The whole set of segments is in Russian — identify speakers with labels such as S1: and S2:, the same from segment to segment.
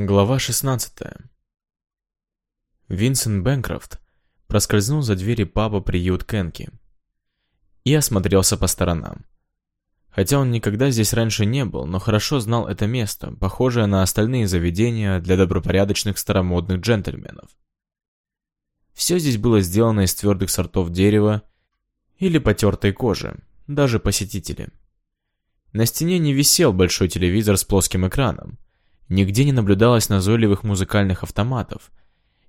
S1: Глава 16 Винсент Бэнкрофт проскользнул за двери паба приют Кенки и осмотрелся по сторонам. Хотя он никогда здесь раньше не был, но хорошо знал это место, похожее на остальные заведения для добропорядочных старомодных джентльменов. Все здесь было сделано из твердых сортов дерева или потертой кожи, даже посетители. На стене не висел большой телевизор с плоским экраном, Нигде не наблюдалось назойливых музыкальных автоматов,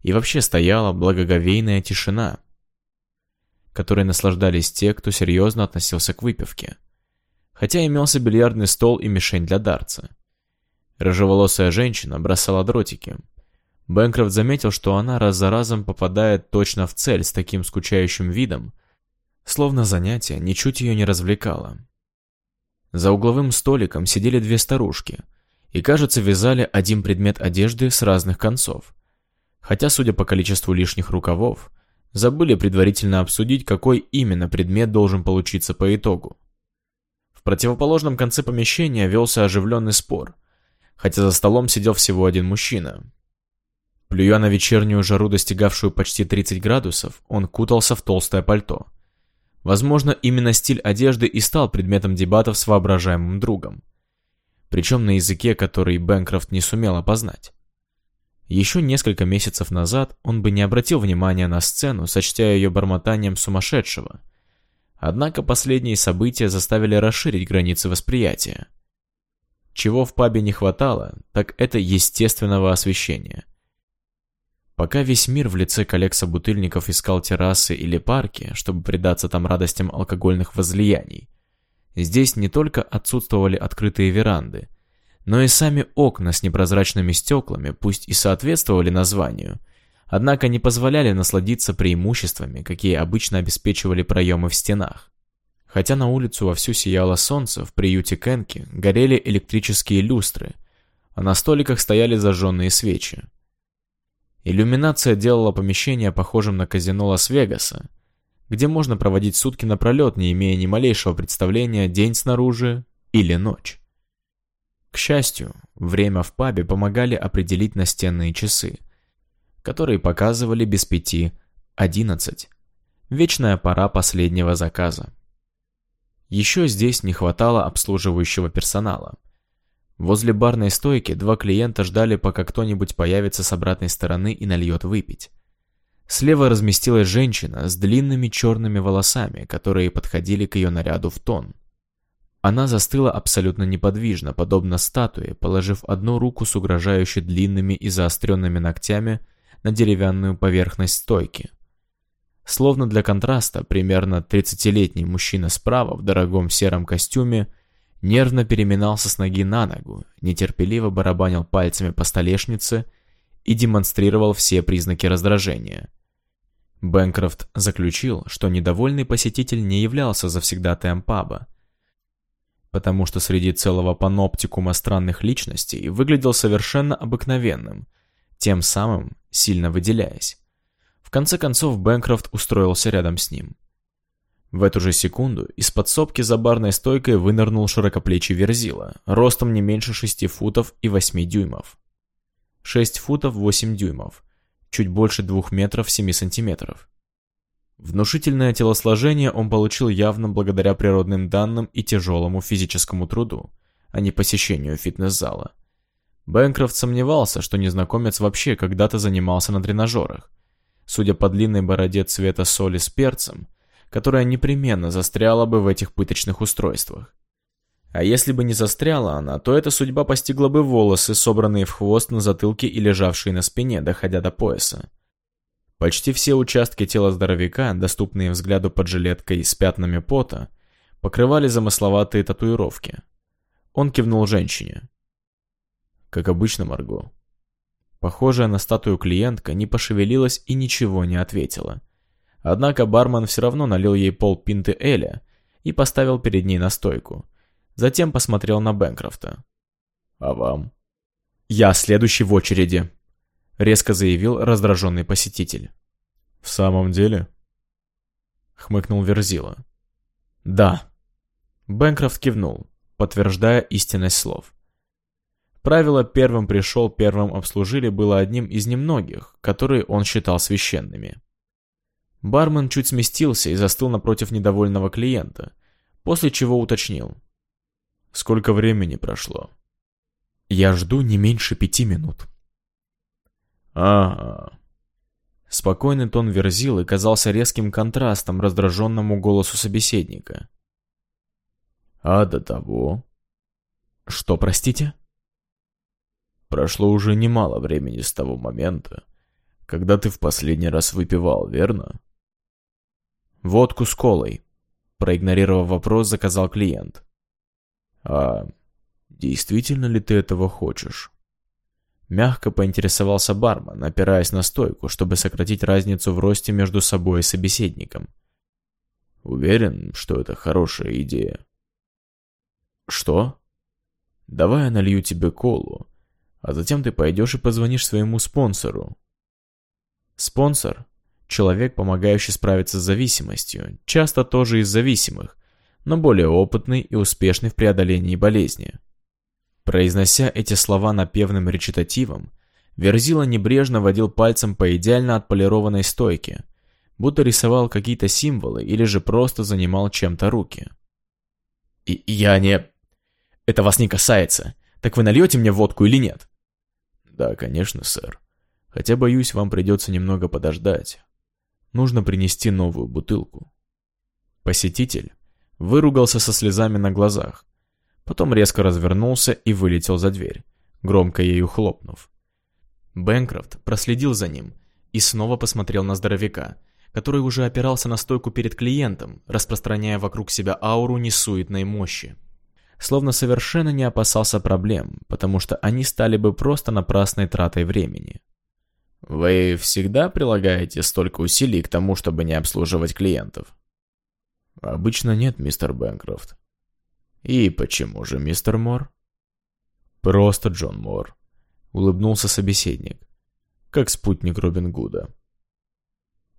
S1: и вообще стояла благоговейная тишина, которой наслаждались те, кто серьезно относился к выпивке. Хотя имелся бильярдный стол и мишень для дартса. Рыжеволосая женщина бросала дротики. Бэнкрофт заметил, что она раз за разом попадает точно в цель с таким скучающим видом, словно занятие ничуть ее не развлекало. За угловым столиком сидели две старушки – и, кажется, вязали один предмет одежды с разных концов. Хотя, судя по количеству лишних рукавов, забыли предварительно обсудить, какой именно предмет должен получиться по итогу. В противоположном конце помещения велся оживленный спор, хотя за столом сидел всего один мужчина. Плюя на вечернюю жару, достигавшую почти 30 градусов, он кутался в толстое пальто. Возможно, именно стиль одежды и стал предметом дебатов с воображаемым другом причем на языке, который Бэнкрофт не сумел опознать. Еще несколько месяцев назад он бы не обратил внимания на сцену, сочтя ее бормотанием сумасшедшего. Однако последние события заставили расширить границы восприятия. Чего в пабе не хватало, так это естественного освещения. Пока весь мир в лице коллег-собутыльников искал террасы или парки, чтобы предаться там радостям алкогольных возлияний, Здесь не только отсутствовали открытые веранды, но и сами окна с непрозрачными стеклами, пусть и соответствовали названию, однако не позволяли насладиться преимуществами, какие обычно обеспечивали проемы в стенах. Хотя на улицу вовсю сияло солнце, в приюте Кенки горели электрические люстры, а на столиках стояли зажженные свечи. Иллюминация делала помещение похожим на казино Лас-Вегаса, где можно проводить сутки напролет, не имея ни малейшего представления, день снаружи или ночь. К счастью, время в пабе помогали определить настенные часы, которые показывали без пяти одиннадцать. Вечная пора последнего заказа. Еще здесь не хватало обслуживающего персонала. Возле барной стойки два клиента ждали, пока кто-нибудь появится с обратной стороны и нальет выпить. Слева разместилась женщина с длинными черными волосами, которые подходили к ее наряду в тон. Она застыла абсолютно неподвижно, подобно статуе, положив одну руку с угрожающе длинными и заостренными ногтями на деревянную поверхность стойки. Словно для контраста, примерно 30-летний мужчина справа в дорогом сером костюме нервно переминался с ноги на ногу, нетерпеливо барабанил пальцами по столешнице и демонстрировал все признаки раздражения. Бэнкрофт заключил, что недовольный посетитель не являлся завсегдатаем паба, потому что среди целого паноптикума странных личностей выглядел совершенно обыкновенным, тем самым сильно выделяясь. В конце концов Бэнкрофт устроился рядом с ним. В эту же секунду из подсобки за барной стойкой вынырнул широкоплечий верзила, ростом не меньше 6 футов и 8 дюймов. 6 футов 8 дюймов – чуть больше двух метров 7 сантиметров. Внушительное телосложение он получил явно благодаря природным данным и тяжелому физическому труду, а не посещению фитнес-зала. Бэнкрофт сомневался, что незнакомец вообще когда-то занимался на тренажерах. Судя по длинной бороде цвета соли с перцем, которая непременно застряла бы в этих пыточных устройствах. А если бы не застряла она, то эта судьба постигла бы волосы, собранные в хвост на затылке и лежавшие на спине, доходя до пояса. Почти все участки тела здоровяка, доступные взгляду под жилеткой с пятнами пота, покрывали замысловатые татуировки. Он кивнул женщине. Как обычно, Марго. Похожая на статую клиентка не пошевелилась и ничего не ответила. Однако бармен все равно налил ей пол пинты Эля и поставил перед ней на стойку – Затем посмотрел на Бэнкрофта. «А вам?» «Я следующий в очереди», — резко заявил раздраженный посетитель. «В самом деле?» — хмыкнул Верзила. «Да». Бэнкрофт кивнул, подтверждая истинность слов. Правило «первым пришел, первым обслужили» было одним из немногих, которые он считал священными. Бармен чуть сместился и застыл напротив недовольного клиента, после чего уточнил. «Сколько времени прошло?» «Я жду не меньше пяти минут». «Ага». Спокойный тон Верзилы казался резким контрастом раздраженному голосу собеседника. «А до того?» «Что, простите?» Прошло уже немало времени с того момента, когда ты в последний раз выпивал, верно? Водку с колой. Проигнорировав вопрос, заказал клиент. А действительно ли ты этого хочешь? Мягко поинтересовался бармен, опираясь на стойку, чтобы сократить разницу в росте между собой и собеседником. Уверен, что это хорошая идея. Что? Давай я налью тебе колу, а затем ты пойдешь и позвонишь своему спонсору. Спонсор – человек, помогающий справиться с зависимостью, часто тоже из зависимых, но более опытный и успешный в преодолении болезни. Произнося эти слова напевным речитативом, Верзила небрежно водил пальцем по идеально отполированной стойке, будто рисовал какие-то символы или же просто занимал чем-то руки. И «Я не...» «Это вас не касается. Так вы нальете мне водку или нет?» «Да, конечно, сэр. Хотя, боюсь, вам придется немного подождать. Нужно принести новую бутылку». Посетитель выругался со слезами на глазах, потом резко развернулся и вылетел за дверь, громко ею хлопнув. Бэнкрофт проследил за ним и снова посмотрел на здоровяка, который уже опирался на стойку перед клиентом, распространяя вокруг себя ауру несуетной мощи словно совершенно не опасался проблем, потому что они стали бы просто напрасной тратой времени. Вы всегда прилагаете столько усилий к тому, чтобы не обслуживать клиентов? Обычно нет, мистер Бэнкрофт. И почему же, мистер Мор? Просто Джон Мор. Улыбнулся собеседник. Как спутник Робин Гуда.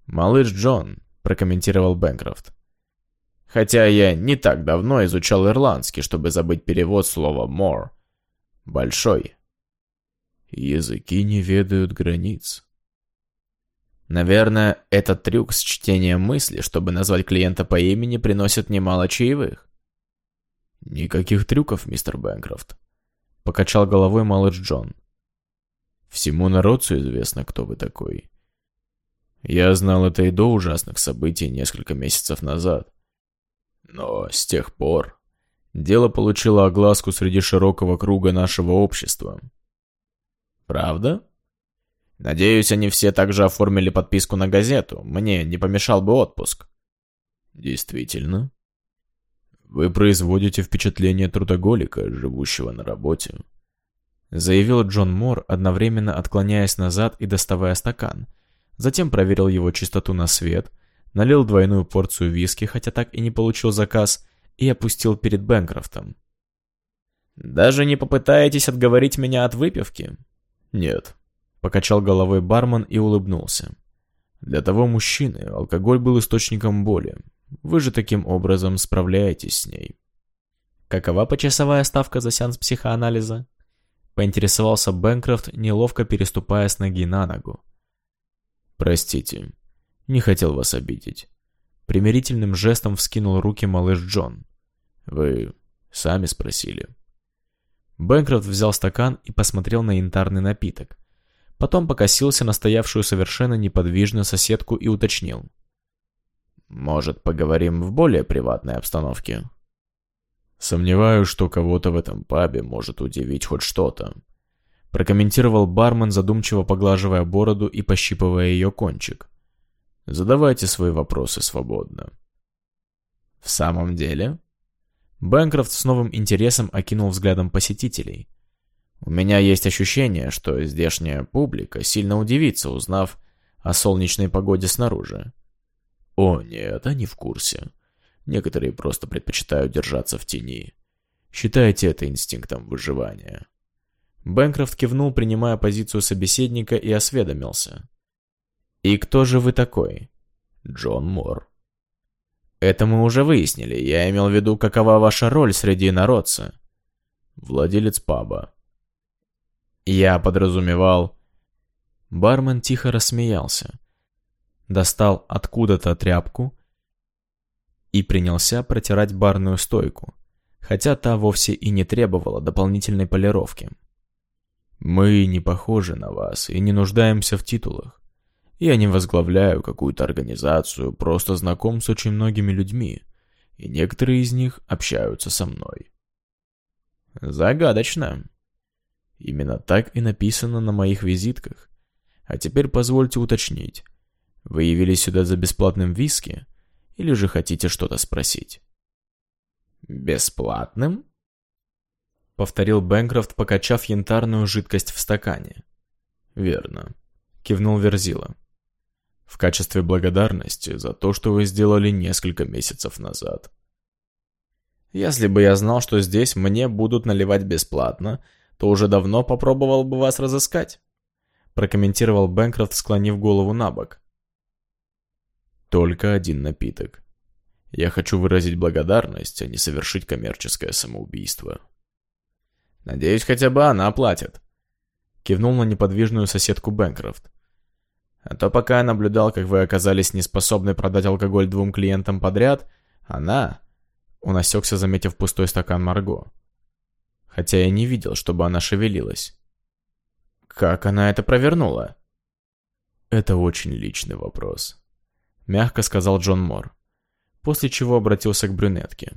S1: «Малыш Джон», — прокомментировал Бэнкрофт. Хотя я не так давно изучал ирландский, чтобы забыть перевод слова «more». Большой. Языки не ведают границ. Наверное, этот трюк с чтением мысли, чтобы назвать клиента по имени, приносит немало чаевых. Никаких трюков, мистер Бэнкрофт. Покачал головой малыш Джон. Всему народу известно, кто вы такой. Я знал это и до ужасных событий несколько месяцев назад. Но с тех пор дело получило огласку среди широкого круга нашего общества. Правда? Надеюсь, они все также оформили подписку на газету. Мне не помешал бы отпуск. Действительно. Вы производите впечатление трудоголика, живущего на работе. Заявил Джон Мор, одновременно отклоняясь назад и доставая стакан. Затем проверил его чистоту на свет, налил двойную порцию виски, хотя так и не получил заказ, и опустил перед Бэнкрофтом. «Даже не попытаетесь отговорить меня от выпивки?» «Нет», — покачал головой бармен и улыбнулся. «Для того мужчины алкоголь был источником боли. Вы же таким образом справляетесь с ней». «Какова почасовая ставка за сеанс психоанализа?» Поинтересовался Бэнкрофт, неловко переступая с ноги на ногу. «Простите, не хотел вас обидеть. Примирительным жестом вскинул руки малыш Джон. Вы сами спросили. Бэнкрофт взял стакан и посмотрел на янтарный напиток. Потом покосился на стоявшую совершенно неподвижно соседку и уточнил. «Может, поговорим в более приватной обстановке?» «Сомневаюсь, что кого-то в этом пабе может удивить хоть что-то», прокомментировал бармен, задумчиво поглаживая бороду и пощипывая ее кончик. Задавайте свои вопросы свободно. В самом деле? Бэнкрофт с новым интересом окинул взглядом посетителей. У меня есть ощущение, что здешняя публика сильно удивится, узнав о солнечной погоде снаружи. О, нет, они в курсе. Некоторые просто предпочитают держаться в тени. Считайте это инстинктом выживания. Бэнкрофт кивнул, принимая позицию собеседника, и осведомился. «И кто же вы такой?» «Джон Мор». «Это мы уже выяснили. Я имел в виду, какова ваша роль среди народца?» «Владелец паба». Я подразумевал... Бармен тихо рассмеялся, достал откуда-то тряпку и принялся протирать барную стойку, хотя та вовсе и не требовала дополнительной полировки. «Мы не похожи на вас и не нуждаемся в титулах. Я не возглавляю какую-то организацию, просто знаком с очень многими людьми, и некоторые из них общаются со мной». «Загадочно», Именно так и написано на моих визитках. А теперь позвольте уточнить. Вы явились сюда за бесплатным виски? Или же хотите что-то спросить? «Бесплатным?» Повторил Бэнкрофт, покачав янтарную жидкость в стакане. «Верно», — кивнул Верзила. «В качестве благодарности за то, что вы сделали несколько месяцев назад». «Если бы я знал, что здесь мне будут наливать бесплатно, то уже давно попробовал бы вас разыскать», прокомментировал Бэнкрофт, склонив голову на бок. «Только один напиток. Я хочу выразить благодарность, а не совершить коммерческое самоубийство». «Надеюсь, хотя бы она оплатит», кивнул на неподвижную соседку Бэнкрофт. «А то пока я наблюдал, как вы оказались неспособны продать алкоголь двум клиентам подряд, она...» Он осекся, заметив пустой стакан Марго хотя я не видел, чтобы она шевелилась. Как она это провернула? Это очень личный вопрос, мягко сказал Джон Мор, после чего обратился к брюнетке.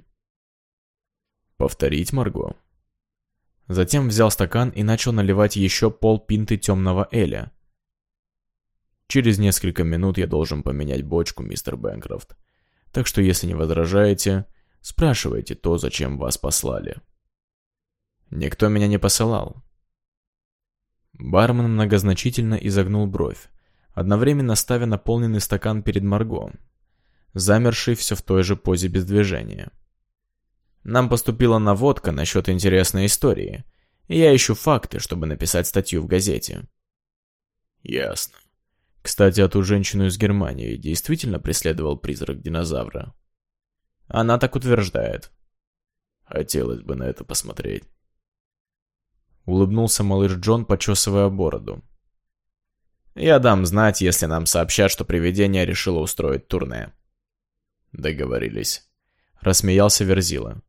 S1: Повторить, Марго? Затем взял стакан и начал наливать еще пол пинты темного Эля. Через несколько минут я должен поменять бочку, мистер Бэнкрофт. Так что, если не возражаете, спрашивайте то, зачем вас послали. Никто меня не посылал. Бармен многозначительно изогнул бровь, одновременно ставя наполненный стакан перед Марго, замерший все в той же позе без движения. Нам поступила наводка насчет интересной истории, и я ищу факты, чтобы написать статью в газете. Ясно. Кстати, а ту женщину из Германии действительно преследовал призрак динозавра? Она так утверждает. Хотелось бы на это посмотреть. Улыбнулся малыш Джон, почесывая бороду. «Я дам знать, если нам сообщат, что привидение решило устроить турне». «Договорились», — рассмеялся Верзила.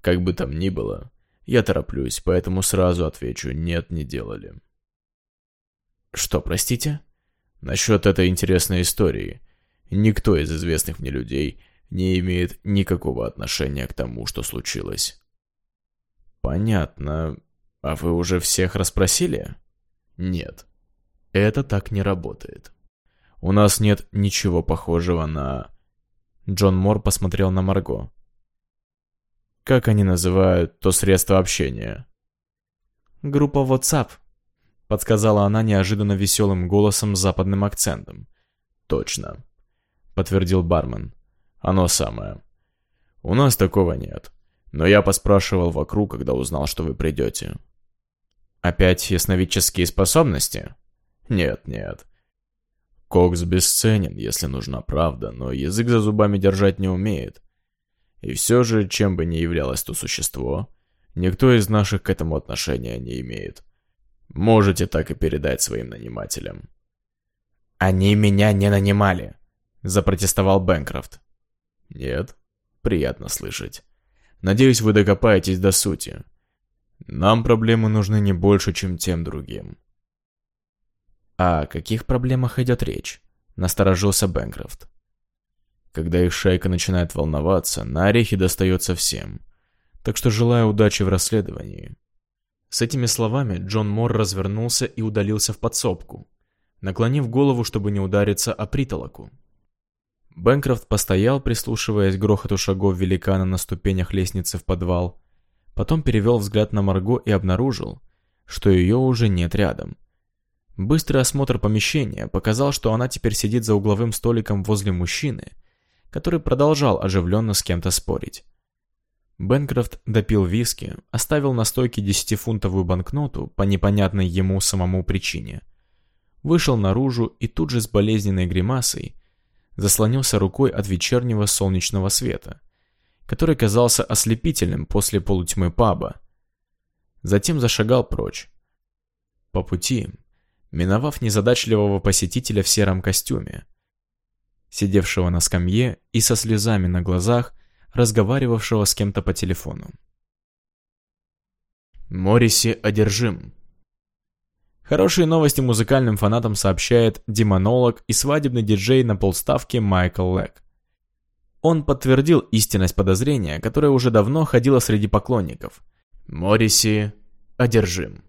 S1: «Как бы там ни было, я тороплюсь, поэтому сразу отвечу, нет, не делали». «Что, простите?» «Насчет этой интересной истории. Никто из известных мне людей не имеет никакого отношения к тому, что случилось». «Понятно. «А вы уже всех расспросили?» «Нет. Это так не работает. У нас нет ничего похожего на...» Джон Мор посмотрел на Марго. «Как они называют то средство общения?» «Группа WhatsApp», — подсказала она неожиданно веселым голосом с западным акцентом. «Точно», — подтвердил бармен. «Оно самое. У нас такого нет, но я поспрашивал вокруг, когда узнал, что вы придете. Опять ясновидческие способности? Нет, нет. Кокс бесценен, если нужна правда, но язык за зубами держать не умеет. И все же, чем бы ни являлось то существо, никто из наших к этому отношения не имеет. Можете так и передать своим нанимателям. «Они меня не нанимали», — запротестовал Бэнкрофт. «Нет? Приятно слышать. Надеюсь, вы докопаетесь до сути. Нам проблемы нужны не больше, чем тем другим. О каких проблемах идет речь? Насторожился Бэнкрофт. Когда их шайка начинает волноваться, на орехи достается всем. Так что желаю удачи в расследовании. С этими словами Джон Мор развернулся и удалился в подсобку, наклонив голову, чтобы не удариться о притолоку. Бэнкрофт постоял, прислушиваясь к грохоту шагов великана на ступенях лестницы в подвал, Потом перевел взгляд на Марго и обнаружил, что ее уже нет рядом. Быстрый осмотр помещения показал, что она теперь сидит за угловым столиком возле мужчины, который продолжал оживленно с кем-то спорить. Бенкрофт допил виски, оставил на стойке десятифунтовую банкноту по непонятной ему самому причине. Вышел наружу и тут же с болезненной гримасой заслонился рукой от вечернего солнечного света – который казался ослепительным после полутьмы паба. Затем зашагал прочь. пути, миновав незадачливого посетителя в сером костюме, сидевшего на скамье и со слезами на глазах, разговаривавшего с кем-то по телефону. Морриси одержим. Хорошие новости музыкальным фанатам сообщает демонолог и свадебный диджей на полставке Майкл Лэг. Он подтвердил истинность подозрения, которое уже давно ходило среди поклонников. Морриси одержим.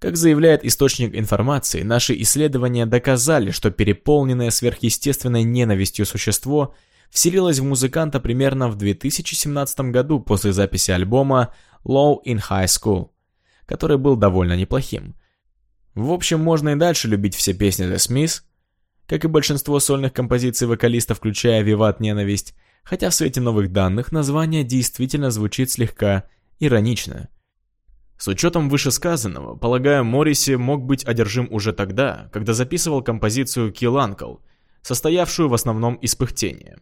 S1: Как заявляет источник информации, наши исследования доказали, что переполненное сверхъестественной ненавистью существо вселилось в музыканта примерно в 2017 году после записи альбома Low in High School, который был довольно неплохим. В общем, можно и дальше любить все песни The Smiths, как и большинство сольных композиций вокалиста, включая «Виват ненависть», хотя в свете новых данных название действительно звучит слегка иронично. С учетом вышесказанного, полагаю, Морриси мог быть одержим уже тогда, когда записывал композицию «Kill Uncle», состоявшую в основном из пыхтения.